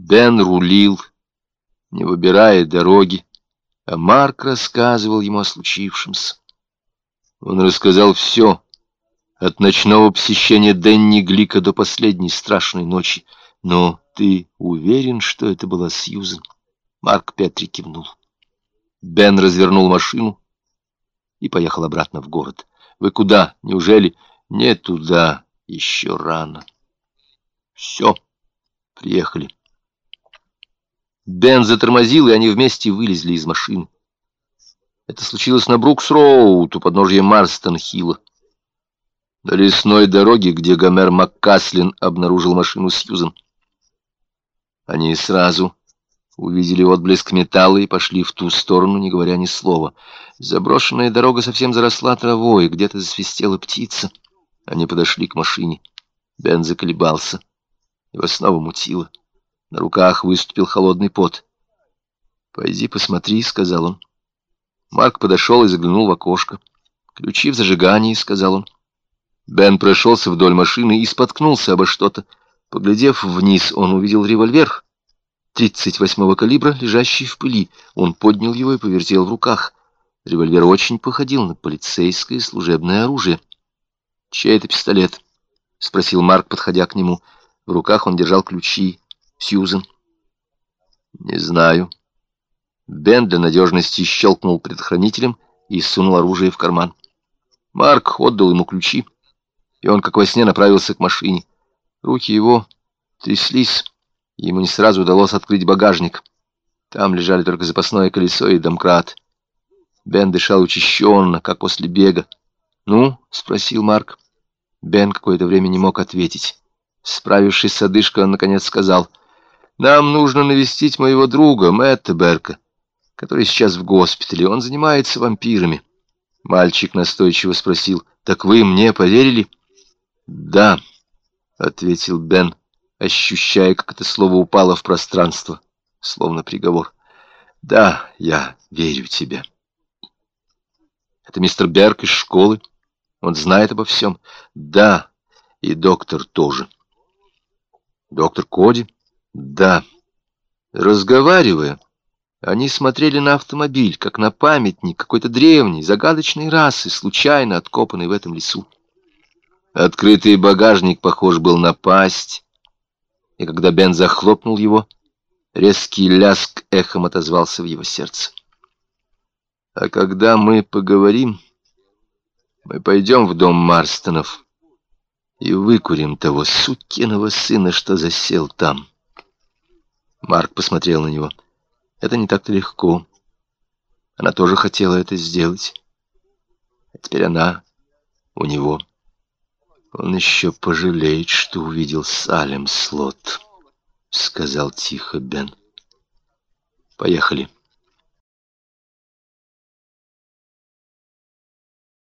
Бен рулил, не выбирая дороги, а Марк рассказывал ему о случившемся. Он рассказал все, от ночного посещения Денни Глика до последней страшной ночи. Но ты уверен, что это была Сьюзен? Марк Петри кивнул. Бен развернул машину и поехал обратно в город. Вы куда? Неужели? Не туда. Еще рано. Все. Приехали. Бен затормозил, и они вместе вылезли из машины. Это случилось на Брукс-Роуд, у подножья Марстон-Хилла. На лесной дороге, где Гомер Маккаслин обнаружил машину Сьюзен. Они сразу увидели отблеск металла и пошли в ту сторону, не говоря ни слова. Заброшенная дорога совсем заросла травой, где-то засвистела птица. Они подошли к машине. Бен заколебался. Его снова мутило. На руках выступил холодный пот. «Пойди посмотри», — сказал он. Марк подошел и заглянул в окошко. «Ключи в зажигании», — сказал он. Бен прошелся вдоль машины и споткнулся обо что-то. Поглядев вниз, он увидел револьвер 38-го калибра, лежащий в пыли. Он поднял его и повертел в руках. Револьвер очень походил на полицейское служебное оружие. «Чей это пистолет?» — спросил Марк, подходя к нему. В руках он держал ключи. Сьюзен? Не знаю. Бен для надежности щелкнул предохранителем и сунул оружие в карман. Марк отдал ему ключи, и он, как во сне, направился к машине. Руки его тряслись, ему не сразу удалось открыть багажник. Там лежали только запасное колесо и домкрат. Бен дышал учащенно, как после бега. «Ну?» — спросил Марк. Бен какое-то время не мог ответить. Справившись с одышкой, он наконец сказал — нам нужно навестить моего друга, Мэтта Берка, который сейчас в госпитале. Он занимается вампирами. Мальчик настойчиво спросил, «Так вы мне поверили?» «Да», — ответил Бен, ощущая, как это слово упало в пространство, словно приговор. «Да, я верю тебе». «Это мистер Берк из школы? Он знает обо всем?» «Да, и доктор тоже». «Доктор Коди?» Да. Разговаривая, они смотрели на автомобиль, как на памятник какой-то древней, загадочной расы, случайно откопанной в этом лесу. Открытый багажник похож был на пасть, и когда Бен захлопнул его, резкий ляск эхом отозвался в его сердце. А когда мы поговорим, мы пойдем в дом Марстонов и выкурим того сукиного сына, что засел там. Марк посмотрел на него. Это не так-то легко. Она тоже хотела это сделать. А теперь она у него. Он еще пожалеет, что увидел Салем Слот, сказал тихо Бен. Поехали.